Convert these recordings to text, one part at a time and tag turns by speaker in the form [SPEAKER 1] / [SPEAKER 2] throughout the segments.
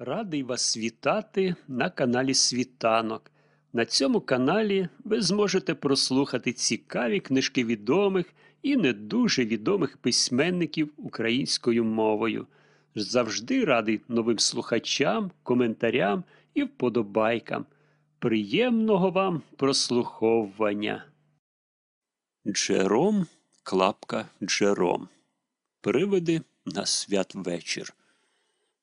[SPEAKER 1] Радий вас вітати на каналі Світанок. На цьому каналі ви зможете прослухати цікаві книжки відомих і не дуже відомих письменників українською мовою. Завжди радий новим слухачам, коментарям і вподобайкам. Приємного вам прослуховування. Джером, клапка Джером. Привиди на святвечір.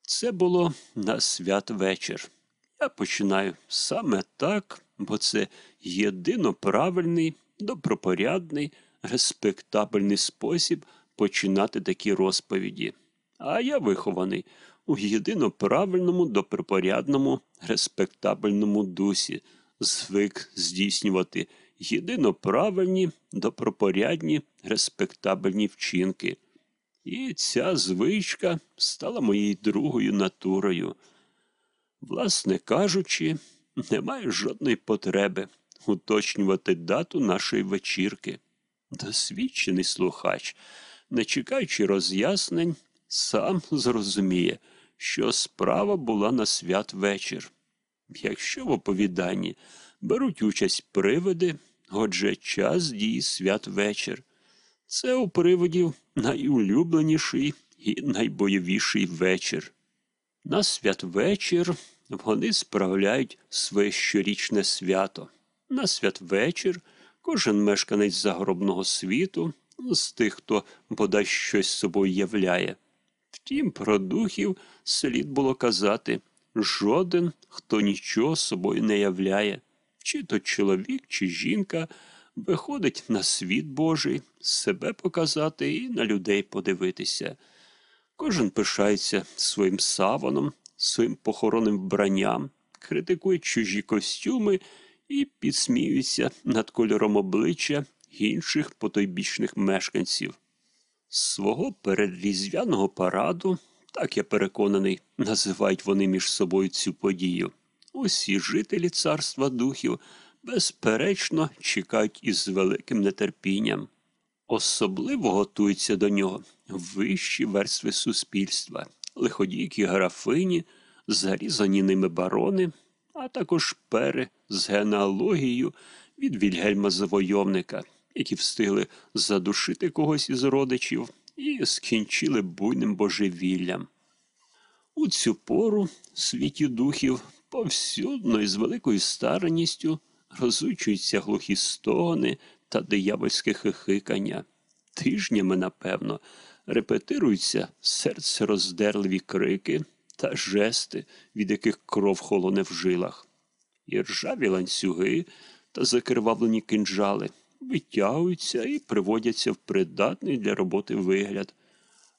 [SPEAKER 1] Це було на святвечір. Я починаю саме так, бо це єдино правильний, добропорядний, респектабельний спосіб починати такі розповіді. А я вихований у єдино правильному, добропорядному, респектабельному дусі, звик здійснювати єдино правильні, добропорядні, респектабельні вчинки. І ця звичка стала моєю другою натурою. Власне кажучи, немає жодної потреби уточнювати дату нашої вечірки. Досвідчений слухач, не чекаючи роз'яснень, сам зрозуміє, що справа була на святвечір. Якщо в оповіданні беруть участь привиди, отже час дії святвечір. Це у привидів найулюбленіший і найбойовіший вечір. На святвечір вони справляють своє щорічне свято. На святвечір кожен мешканець загробного світу з тих, хто бодай щось собою являє. Втім, про духів слід було казати жоден, хто нічого собою не являє, чи то чоловік, чи жінка виходить на світ Божий, себе показати і на людей подивитися. Кожен пишається своїм саваном, своїм похоронним вбранням, критикує чужі костюми і підсміюється над кольором обличчя інших потойбічних мешканців. Свого передріздвяного параду, так я переконаний, називають вони між собою цю подію. Усі жителі царства духів безперечно чекають із великим нетерпінням. Особливо готуються до нього вищі верстви суспільства, лиходійкі графині, зарізані ними барони, а також пери з генеалогією від Вільгельма Завойовника, які встигли задушити когось із родичів і скінчили буйним божевіллям. У цю пору світі духів повсюдно і з великою старанністю розучуються глухі стогони та диявольське хихикання. Тижнями, напевно, репетируються серцероздерливі крики та жести, від яких кров холоне в жилах. І ржаві ланцюги та закривавлені кинджали витягуються і приводяться в придатний для роботи вигляд,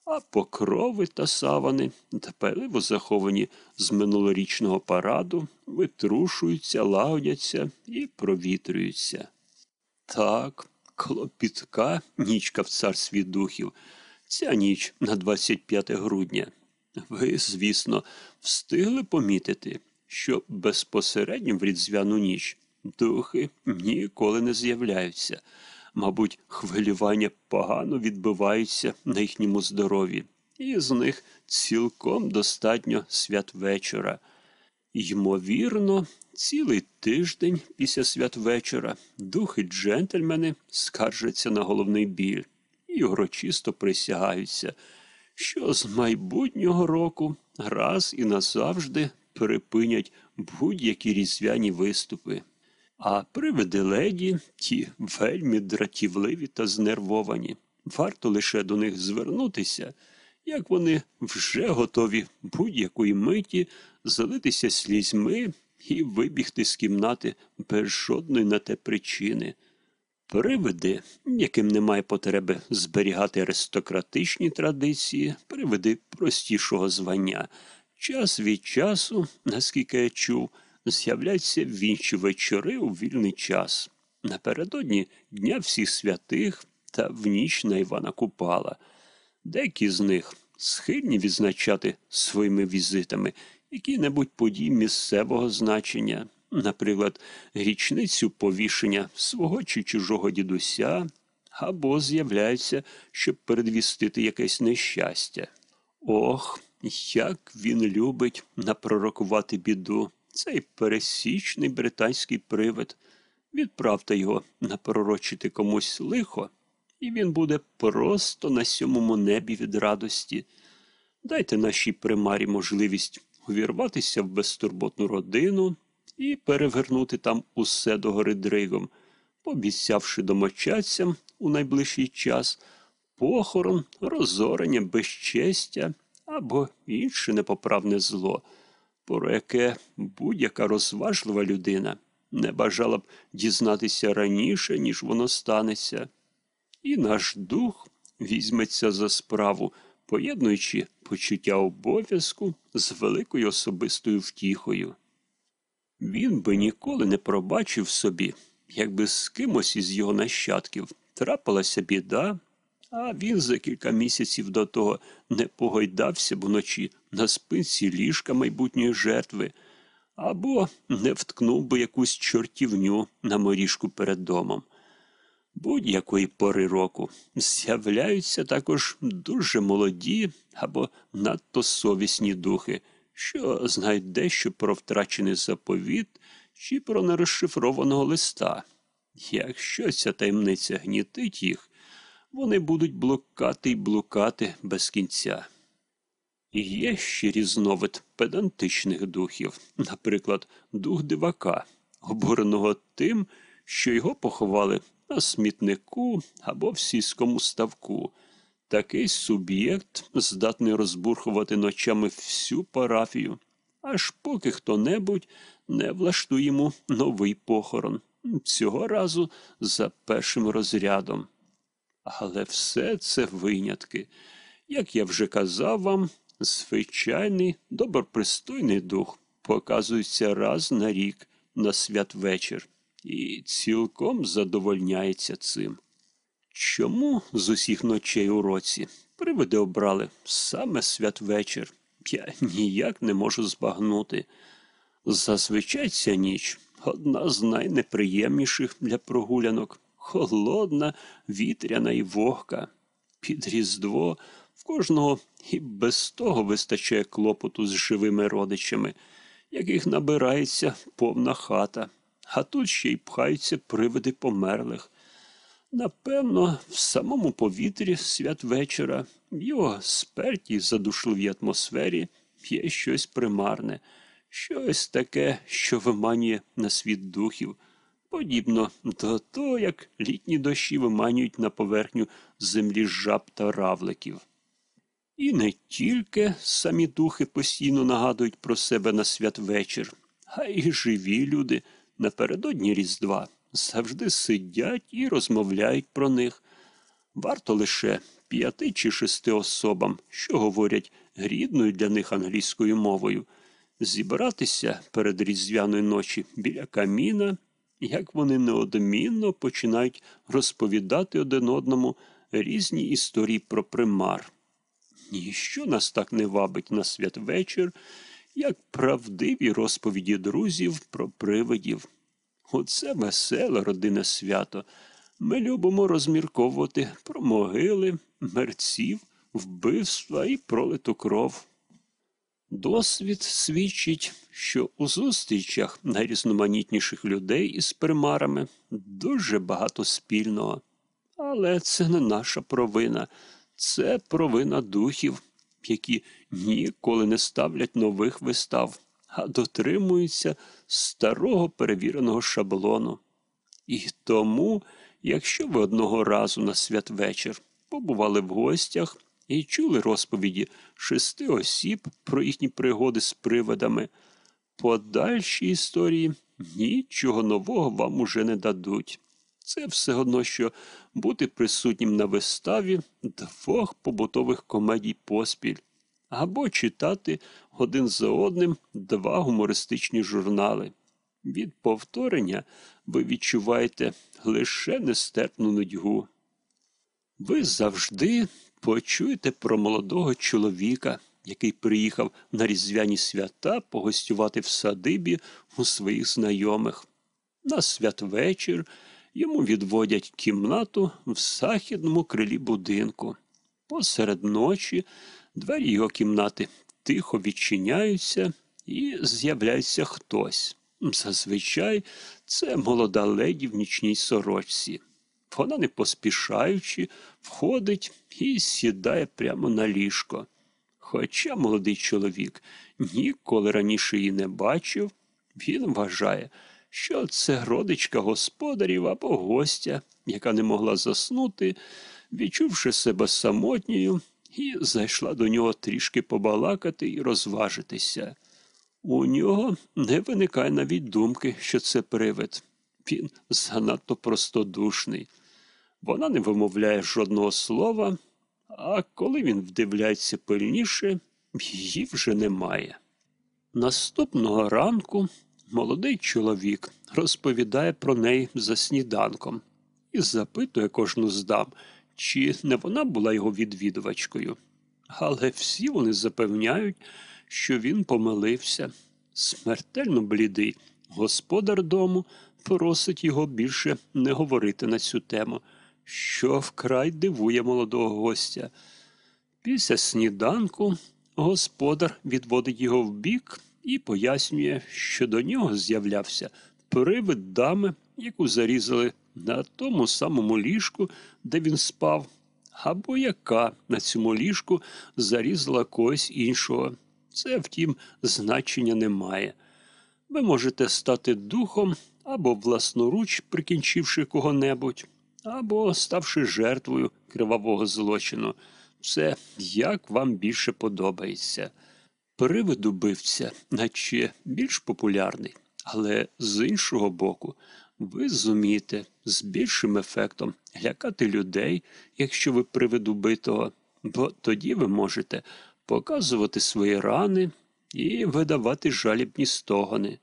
[SPEAKER 1] а покрови та савани, дбайливо заховані з минулорічного параду, витрушуються, лагодяться і провітрюються. Так, клопітка нічка в царстві духів. Ця ніч на 25 грудня. Ви, звісно, встигли помітити, що безпосередньо в різдвяну ніч духи ніколи не з'являються. Мабуть, хвилювання погано відбиваються на їхньому здоров'ї, і з них цілком достатньо святвечора. Ймовірно, цілий тиждень після святвечора духи джентльмени скаржаться на головний біль і урочисто присягаються, що з майбутнього року раз і назавжди припинять будь-які різдвяні виступи. А привиди леді ті вельми дратівливі та знервовані. Варто лише до них звернутися, як вони вже готові будь-якої миті залитися слізьми і вибігти з кімнати без жодної на те причини. Привиди, яким немає потреби зберігати аристократичні традиції, привиди простішого звання. Час від часу, наскільки я чув, з'являються в інші вечори у вільний час. Напередодні Дня всіх святих та в ніч на Івана Купала. Деякі з них схильні відзначати своїми візитами які-небудь події місцевого значення, наприклад, річницю повішення свого чи чужого дідуся, або з'являються, щоб передвістити якесь нещастя. Ох, як він любить напророкувати біду. Цей пересічний британський привид. Відправте його напророчити комусь лихо, і він буде просто на сьомому небі від радості. Дайте нашій примарі можливість увірватися в безтурботну родину і перевернути там усе догори дригом, пообіцявши домочадцям у найближчий час похорон, розорення, безчестя або інше непоправне зло, про яке будь-яка розважлива людина не бажала б дізнатися раніше, ніж воно станеться. І наш дух візьметься за справу, поєднуючи почуття обов'язку з великою особистою втіхою. Він би ніколи не пробачив собі, якби з кимось із його нащадків трапилася біда, а він за кілька місяців до того не погойдався б вночі на спинці ліжка майбутньої жертви, або не вткнув би якусь чортівню на моріжку перед домом. Будь-якої пори року з'являються також дуже молоді або надто совісні духи, що знають дещо про втрачений заповіт чи про нерозшифрованого листа. Якщо ця таємниця гнітить їх, вони будуть блукати й блукати без кінця. Є ще різновид педантичних духів, наприклад, дух дивака, обуреного тим, що його поховали на смітнику або в сільському ставку. Такий суб'єкт здатний розбурхувати ночами всю парафію, аж поки хто-небудь не влаштує йому новий похорон, цього разу за першим розрядом. Але все це винятки. Як я вже казав вам, звичайний добропристойний дух показується раз на рік на святвечір і цілком задовольняється цим. Чому з усіх ночей у році привиди обрали саме святвечір? Я ніяк не можу збагнути. Зазвичай ця ніч одна з найнеприємніших для прогулянок, холодна, вітряна і вогка. Під Різдво кожного і без того вистачає клопоту з живими родичами, яких набирається повна хата, а тут ще й пхаються привиди померлих. Напевно, в самому повітрі святвечора, в його спертій задушливій атмосфері є щось примарне, щось таке, що виманює на світ духів, подібно до того, як літні дощі виманюють на поверхню землі жаб та равликів. І не тільки самі духи постійно нагадують про себе на святвечір, а й живі люди напередодні Різдва завжди сидять і розмовляють про них. Варто лише п'яти чи шести особам, що говорять рідною для них англійською мовою, зібратися перед різдвяної ночі біля каміна, як вони неодмінно починають розповідати один одному різні історії про примар. Ніщо нас так не вабить на святвечір, як правдиві розповіді друзів про привидів. Оце веселе родинне свято. Ми любимо розмірковувати про могили, мерців, вбивства і пролиту кров. Досвід свідчить, що у зустрічах найрізноманітніших людей із примарами дуже багато спільного. Але це не наша провина, це провина духів, які ніколи не ставлять нових вистав, а дотримуються старого перевіреного шаблону. І тому, якщо ви одного разу на святвечір побували в гостях і чули розповіді шести осіб про їхні пригоди з привидами, подальші історії нічого нового вам уже не дадуть. Це все одно, що бути присутнім на виставі двох побутових комедій поспіль, або читати один за одним два гумористичні журнали. Від повторення ви відчуваєте лише нестерпну нудьгу. Ви завжди почуєте про молодого чоловіка, який приїхав на різдвяні свята погостювати в садибі у своїх знайомих. На святвечір йому відводять кімнату в західному крилі будинку. Посеред ночі двері його кімнати тихо відчиняються і з'являється хтось. Зазвичай це молода леді в нічній сорочці. Вона, не поспішаючи, входить і сідає прямо на ліжко. Хоча молодий чоловік ніколи раніше її не бачив, він вважає, що це родичка господарів або гостя, яка не могла заснути, відчувши себе самотньою, і зайшла до нього трішки побалакати і розважитися. У нього не виникає навіть думки, що це привид. Він занадто простодушний. Вона не вимовляє жодного слова, а коли він вдивляється пильніше, її вже немає. Наступного ранку молодий чоловік розповідає про неї за сніданком і запитує кожну з дам, чи не вона була його відвідувачкою. Але всі вони запевняють, що він помилився. Смертельно блідий господар дому просить його більше не говорити на цю тему, що вкрай дивує молодого гостя. Після сніданку господар відводить його вбік і пояснює, що до нього з'являвся привид дами, яку зарізали на тому самому ліжку, де він спав, або яка на цьому ліжку зарізала когось іншого. Це, втім, значення не має. Ви можете стати духом або власноруч прикінчивши кого-небудь, або ставши жертвою кривавого злочину. Це як вам більше подобається. Привид убивця, наче більш популярний, але з іншого боку, ви зумієте з більшим ефектом лякати людей, якщо ви привид убитого, бо тоді ви можете показувати свої рани і видавати жалібні стогони.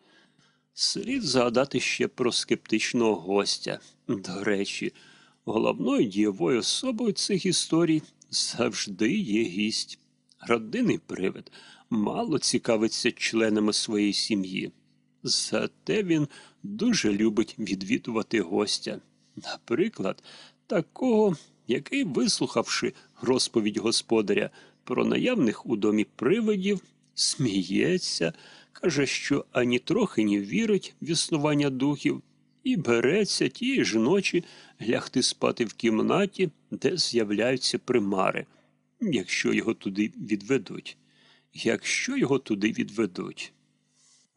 [SPEAKER 1] Слід згадати ще про скептичного гостя. До речі, головною дієвою особою цих історій завжди є гість. Родинний привид мало цікавиться членами своєї сім'ї. Зате він дуже любить відвідувати гостя. Наприклад, такого, який, вислухавши розповідь господаря про наявних у домі привидів, сміється, каже, що ані трохи не вірить в існування духів, і береться тієї ж ночі лягти спати в кімнаті, де з'являються примари, якщо його туди відведуть. Якщо його туди відведуть.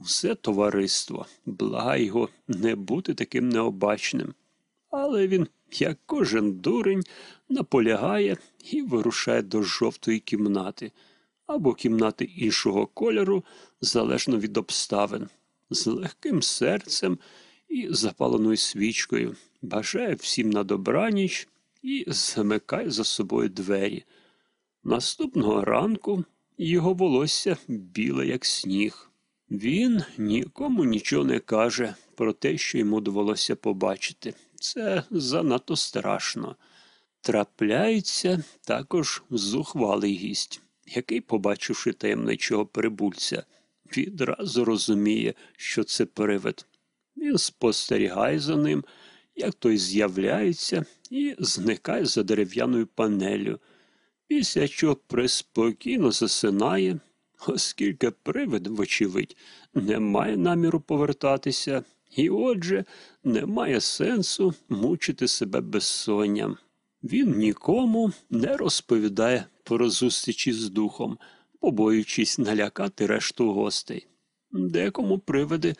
[SPEAKER 1] Все товариство, благає його не бути таким необачним. Але він, як кожен дурень, наполягає і вирушає до жовтої кімнати або кімнати іншого кольору, залежно від обставин, з легким серцем і запаленою свічкою, бажає всім на добраніч і замикає за собою двері. Наступного ранку його волосся біле, як сніг. Він нікому нічого не каже про те, що йому довелося побачити. Це занадто страшно. Трапляється також зухвалий гість, який, побачивши таємничого прибульця, відразу розуміє, що це привид. Він спостерігає за ним, як той з'являється і зникає за дерев'яною панелю, після чого приспокійно засинає, оскільки привид, вочевидь, не має наміру повертатися, і отже, немає сенсу мучити себе безсонням. Він нікому не розповідає про зустрічі з духом, побоюючись налякати решту гостей. Декому привиди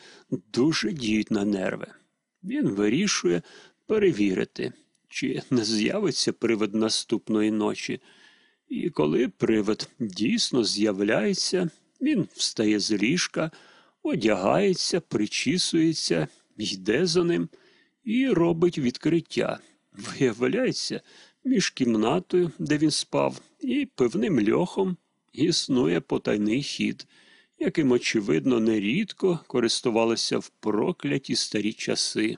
[SPEAKER 1] дуже діють на нерви. Він вирішує перевірити, чи не з'явиться привид наступної ночі. І коли привид дійсно з'являється, він встає з ліжка, одягається, причісується, йде за ним і робить відкриття. Виявляється, між кімнатою, де він спав, і певним льохом існує потайний хід, яким, очевидно, нерідко користувалися в прокляті старі часи.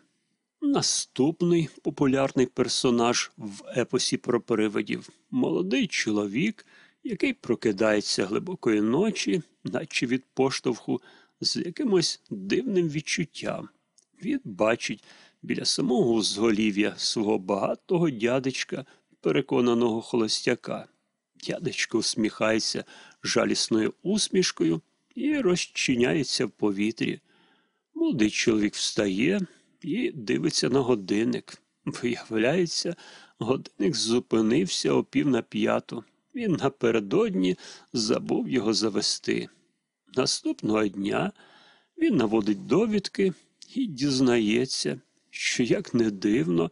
[SPEAKER 1] Наступний популярний персонаж в епосі про привидів молодий чоловік, який прокидається глибокої ночі, наче від поштовху, з якимось дивним відчуттям. Він бачить біля самого узголів'я свого багатого дядечка, переконаного холостяка. Дядечко усміхається жалісною усмішкою і розчиняється в повітрі. Молодий чоловік встає і дивиться на годинник. Виявляється, годинник зупинився о пів на п'яту. Він напередодні забув його завести. Наступного дня він наводить довідки і дізнається, що, як не дивно,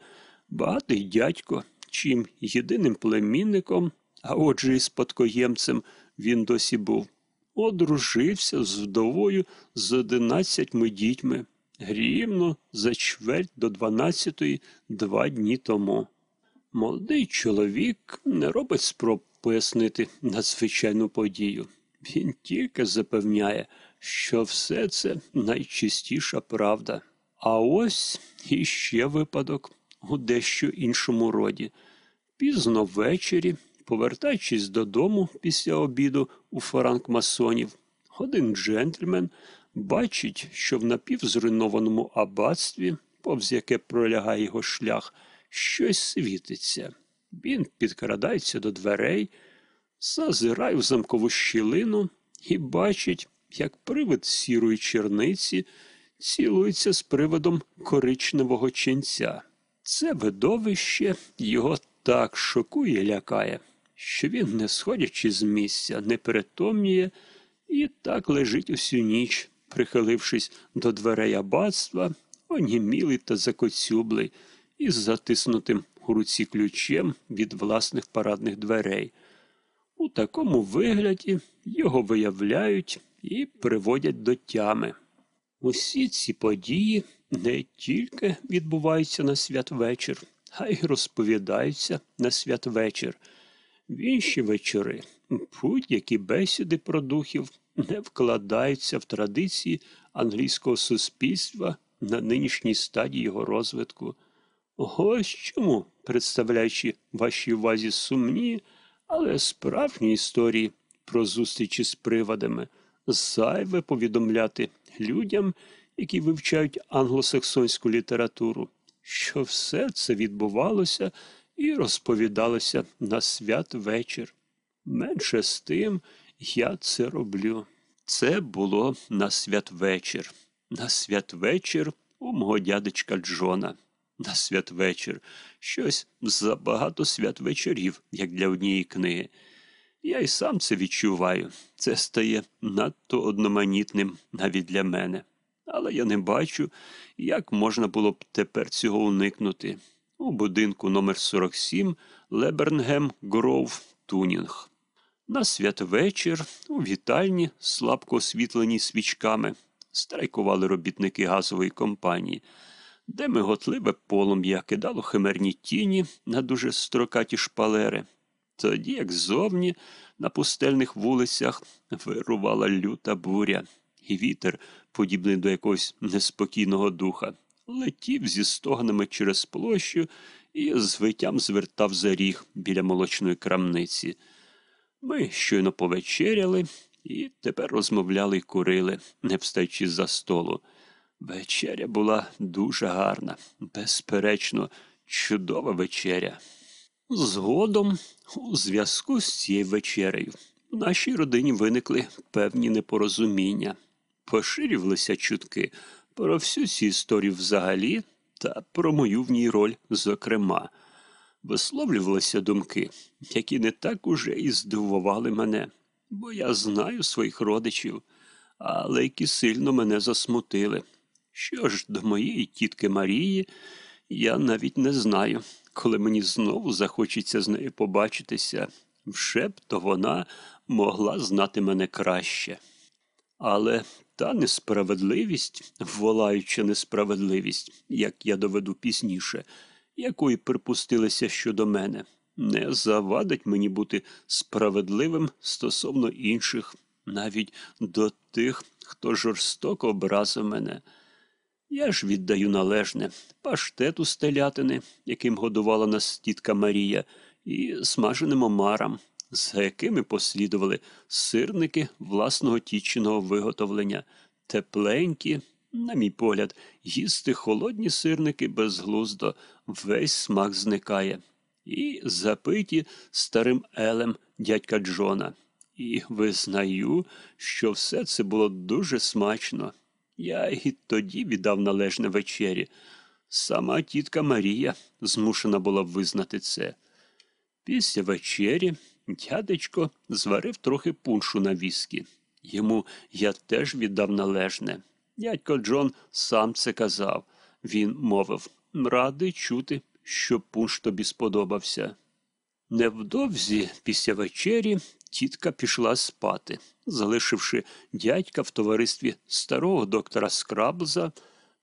[SPEAKER 1] багатий дядько, чим єдиним племінником, а отже і спадкоємцем він досі був, одружився з вдовою з одинадцятьми дітьми, рівно за чверть до дванадцятої два дні тому. Молодий чоловік не робить спроб пояснити надзвичайну подію. Він тільки запевняє, що все це найчистіша правда. А ось іще випадок у дещо іншому роді. Пізно ввечері, повертаючись додому після обіду у франкмасонів, один джентльмен бачить, що в напівзруйнованому аббатстві, повз яке пролягає його шлях, щось світиться. Він підкрадається до дверей, зазирає в замкову щілину і бачить, як привид сірої черниці цілується з приводом коричневого ченця. Це видовище його так шокує лякає, що він, не сходячи з місця, не перетомніє і так лежить усю ніч, прихилившись до дверей аббатства, онімілий та закоцюблий, із затиснутим у руці ключем від власних парадних дверей. У такому вигляді його виявляють і приводять до тями. Усі ці події не тільки відбуваються на святвечір, а й розповідаються на святвечір. В інші вечори будь-які бесіди про духів не вкладаються в традиції англійського суспільства на нинішній стадії його розвитку. Ось чому, представляючи вашій увазі сумні, але справжні історії про зустрічі з привадами, зайве повідомляти людям, які вивчають англосаксонську літературу, що все це відбувалося і розповідалося на свят вечір. Менше з тим я це роблю. Це було на святвечір. На святвечір у мого дядечка Джона. На святвечір. Щось забагато святвечорів, як для однієї книги. Я й сам це відчуваю. Це стає надто одноманітним навіть для мене. Але я не бачу, як можна було б тепер цього уникнути. У будинку номер 47 Лебернгем Гроув Тунінг. На святвечір у вітальні, слабко освітленій свічками, страйкували робітники газової компанії, де миготливе полум'я кидало химерні тіні на дуже строкаті шпалери. Тоді, як зовні, на пустельних вулицях вирувала люта буря, і вітер, подібний до якогось неспокійного духа, летів зі стогнами через площу і з виттям звертав за ріг біля молочної крамниці. Ми щойно повечеряли і тепер розмовляли й курили, не встаючи за столу. Вечеря була дуже гарна, безперечно, чудова вечеря. Згодом, у зв'язку з цією вечерею, в нашій родині виникли певні непорозуміння, поширювалися чутки про всю цю історію взагалі та про мою в ній роль зокрема. Висловлювалися думки, які не так уже і здивували мене, бо я знаю своїх родичів, але які сильно мене засмутили. Що ж до моєї тітки Марії, я навіть не знаю, коли мені знову захочеться з нею побачитися, вже б то вона могла знати мене краще. Але та несправедливість, волаюча несправедливість, як я доведу пізніше, якої припустилися щодо мене, не завадить мені бути справедливим стосовно інших, навіть до тих, хто жорстоко образив мене. Я ж віддаю належне паштету з телятини, яким годувала нас тітка Марія, і смаженим омарам, за якими послідували сирники власного тічного виготовлення, тепленькі, на мій погляд, їсти холодні сирники безглуздо, весь смак зникає. і запиті старим елем дядька Джона. І визнаю, що все це було дуже смачно. Я і тоді віддав належне вечері. Сама тітка Марія змушена була визнати це. Після вечері дядечко зварив трохи пуншу на віскі. Йому я теж віддав належне. Дядько Джон сам це казав. Він мовив радий чути, що пунш тобі сподобався. Невдовзі після вечері тітка пішла спати, залишивши дядька в товаристві старого доктора Скраблза,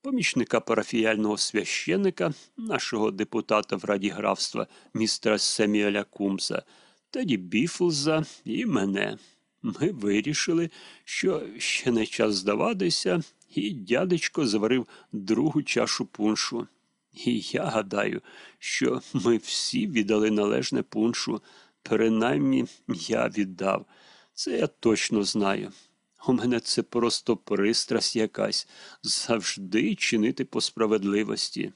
[SPEAKER 1] помічника парафіяльного священика, нашого депутата в раді графства містера Семіеля Кумса, Теді Біфлза і мене. Ми вирішили, що ще не час здаватися, і дядечко заварив другу чашу пуншу. І я гадаю, що ми всі віддали належне пуншу, принаймні я віддав. Це я точно знаю. У мене це просто пристрасть якась завжди чинити по справедливості.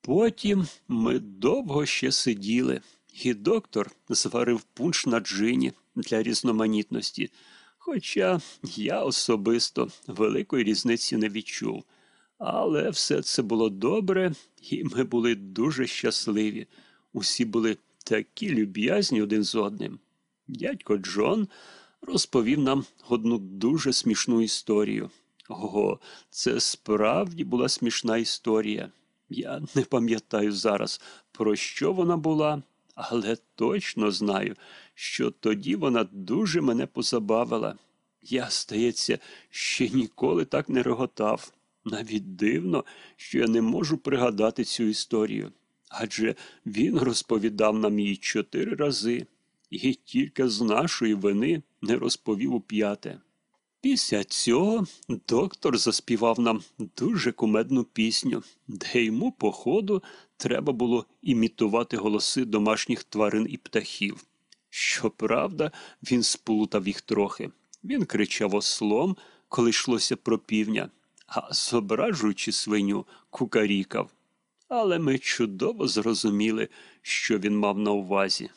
[SPEAKER 1] Потім ми довго ще сиділи, і доктор зварив пунш на джині для різноманітності, хоча я особисто великої різниці не відчув. Але все це було добре, і ми були дуже щасливі. Усі були такі люб'язні один з одним. Дядько Джон розповів нам одну дуже смішну історію. Ого, це справді була смішна історія. Я не пам'ятаю зараз, про що вона була, але точно знаю, що тоді вона дуже мене позабавила. Я, здається, ще ніколи так не реготав. Навіть дивно, що я не можу пригадати цю історію. Адже він розповідав нам її чотири рази, і тільки з нашої вини не розповів у п'яте. Після цього доктор заспівав нам дуже кумедну пісню, де йому, по ходу, треба було імітувати голоси домашніх тварин і птахів. Щоправда, він сплутав їх трохи. Він кричав ослом, коли йшлося про півня, а зображуючи свиню, кукарікав. Але ми чудово зрозуміли, що він мав на увазі.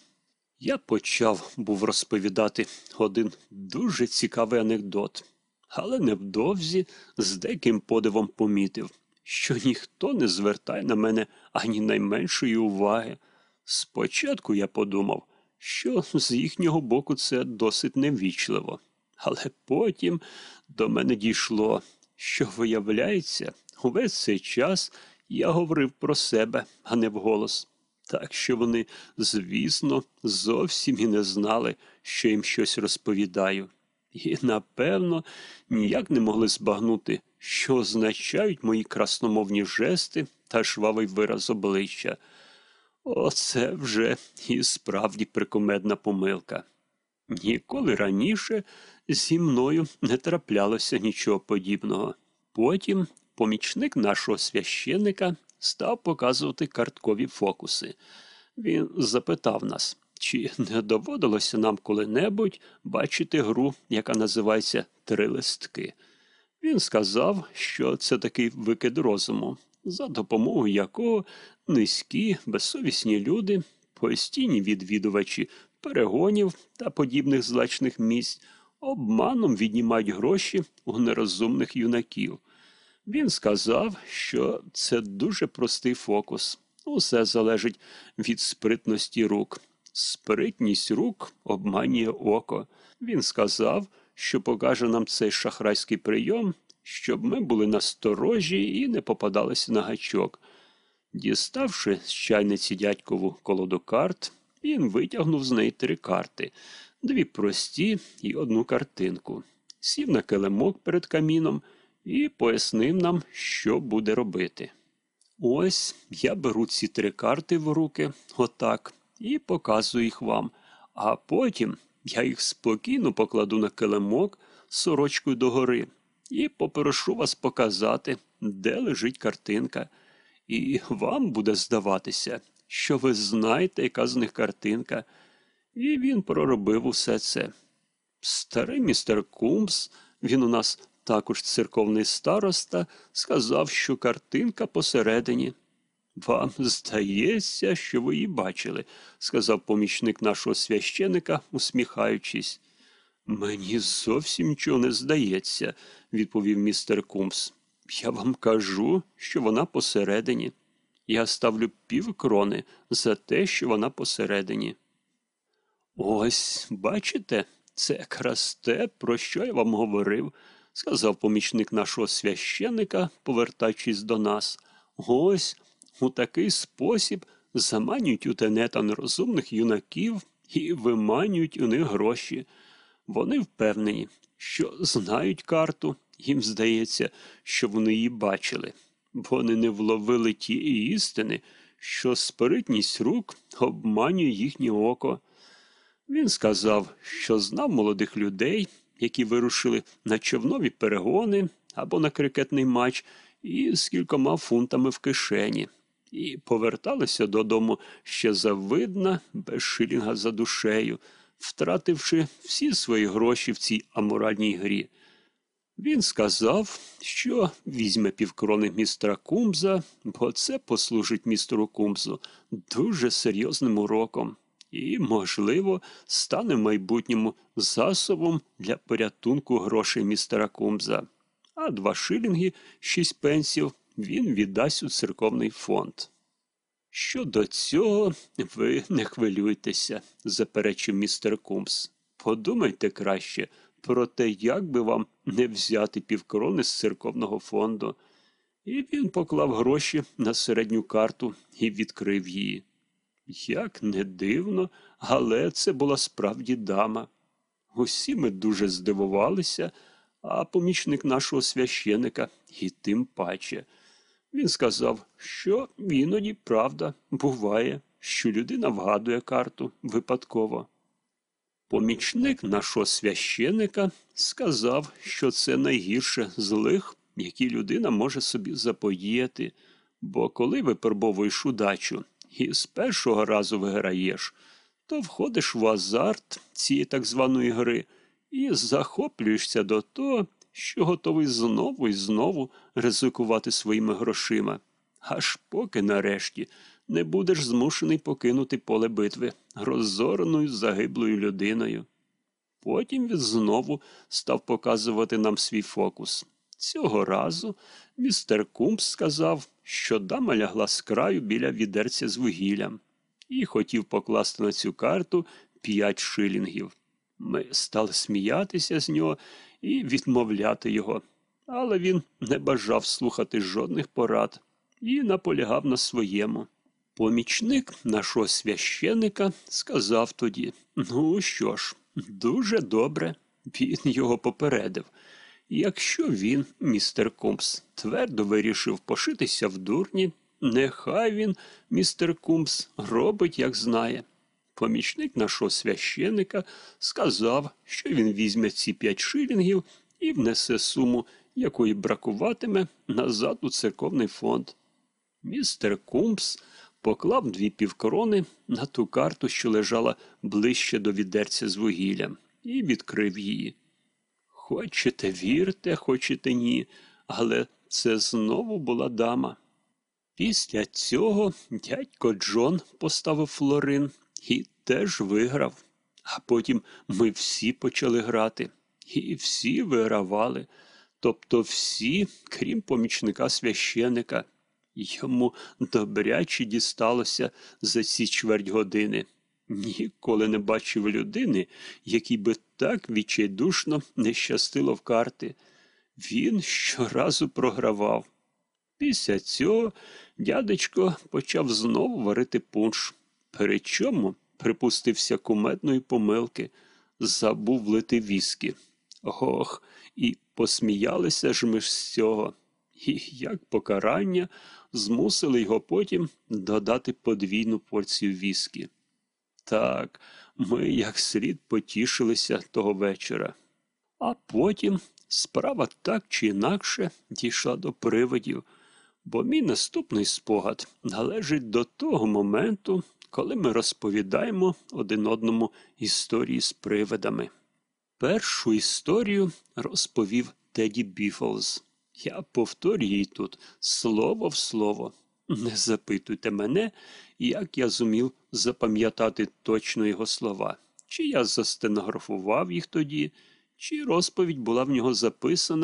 [SPEAKER 1] Я почав був розповідати один дуже цікавий анекдот, але невдовзі з деким подивом помітив, що ніхто не звертає на мене ані найменшої уваги. Спочатку я подумав, що з їхнього боку це досить невічливо, але потім до мене дійшло, що, виявляється, увесь цей час я говорив про себе, а не вголос. Так що вони, звісно, зовсім і не знали, що їм щось розповідаю, і, напевно, ніяк не могли збагнути, що означають мої красномовні жести та жвавий вираз обличчя. Оце вже і справді прикомедна помилка. Ніколи раніше зі мною не траплялося нічого подібного. Потім помічник нашого священника став показувати карткові фокуси. Він запитав нас, чи не доводилося нам коли-небудь бачити гру, яка називається Три листки. Він сказав, що це такий викид розуму, за допомогою якого низькі, безсовісні люди, постійні відвідувачі перегонів та подібних злачних місць обманом віднімають гроші у нерозумних юнаків. Він сказав, що це дуже простий фокус. Усе залежить від спритності рук. Спритність рук обманює око. Він сказав, що покаже нам цей шахрайський прийом, щоб ми були насторожі і не попадалися на гачок. Діставши з чайниці дядькову колоду карт, він витягнув з неї три карти дві прості і одну картинку. Сів на килимок перед каміном і пояснив нам, що буде робити. Ось я беру ці три карти в руки, отак, і показую їх вам, а потім я їх спокійно покладу на килимок сорочкою догори і попрошу вас показати, де лежить картинка. І вам буде здаватися, що ви знаєте, яка з них картинка. І він проробив усе це. Старий містер Кумс, він у нас також церковний староста, сказав, що картинка посередині. Вам здається, що ви її бачили, сказав помічник нашого священика, усміхаючись. Мені зовсім нічого не здається, відповів містер Кумс. Я вам кажу, що вона посередині. Я ставлю пів крони за те, що вона посередині. Ось, бачите, це якраз те, про що я вам говорив, сказав помічник нашого священика, повертаючись до нас. Ось у такий спосіб заманюють у тенета нерозумних юнаків і виманюють у них гроші. Вони впевнені, що знають карту, їм здається, що вони її бачили. Вони не вловили тієї істини, що спритність рук обманює їхнє око. Він сказав, що знав молодих людей, які вирушили на човнові перегони або на крикетний матч і з кількома фунтами в кишені, і поверталися додому ще завидна, без шилінга за душею, втративши всі свої гроші в цій аморальній грі. Він сказав, що візьме півкрони містера Кумза, бо це послужить містеру Кумзу дуже серйозним уроком і, можливо, стане в майбутньому засобом для порятунку грошей містера Кумза. А два шилінги, шість пенсів, він віддасть у церковний фонд. Щодо цього, ви не хвилюйтеся, заперечив містер Кумс. Подумайте краще про те, як би вам не взяти півкорони з церковного фонду. І він поклав гроші на середню карту і відкрив її. Як не дивно, але це була справді дама. Усі ми дуже здивувалися, а помічник нашого священика і тим паче. Він сказав, що іноді, правда, буває, що людина вгадує карту випадково. Помічник нашого священика сказав, що це найгірше злих, які людина може собі запоїти, бо коли випробовуєш удачу і з першого разу виграєш, то входиш в азарт цієї так званої гри і захоплюєшся до того, що готовий знову і знову ризикувати своїми грошима, аж поки нарешті не будеш змушений покинути поле битви розореною загиблою людиною. Потім він знову став показувати нам свій фокус. Цього разу містер Кумс сказав, що дама лягла з краю біля відерця з вугіллям і хотів покласти на цю карту п'ять шилінгів. Ми стали сміятися з нього і відмовляти його, але він не бажав слухати жодних порад і наполягав на своєму. Помічник нашого священика сказав тоді Ну що ж, дуже добре. Він його попередив. Якщо він, містер Кумс, твердо вирішив пошитися в дурні, нехай він, містер Кумс, робить, як знає. Помічник нашого священика сказав, що він візьме ці п'ять шилінгів і внесе суму, якої бракуватиме, назад у церковний фонд. Містер Кумс поклав дві півкорони на ту карту, що лежала ближче до відерця з вугіллям, і відкрив її. Хочете вірте, хочете ні, але це знову була дама. Після цього дядько Джон поставив флорин і теж виграв. А потім ми всі почали грати, і всі вигравали, тобто всі, крім помічника священика. Йому добряче дісталося за ці чверть години. Ніколи не бачив людини, якій би так відчайдушно не щастило в карти. Він щоразу програвав. Після цього дядечко почав знову варити пунш. Причому припустився кумедної помилки, забув влити віскі. Ох, і посміялися ж ми з цього. І як покарання змусили його потім додати подвійну порцію віскі. Так, ми як слід потішилися того вечора. А потім справа так чи інакше дійшла до привидів, бо мій наступний спогад належить до того моменту, коли ми розповідаємо один одному історії з привидами. Першу історію розповів Теді Біфолз. Я повторюю її тут слово в слово. Не запитуйте мене, як я зумів запам'ятати точно його слова. Чи я застенографував їх тоді, чи розповідь була в нього записана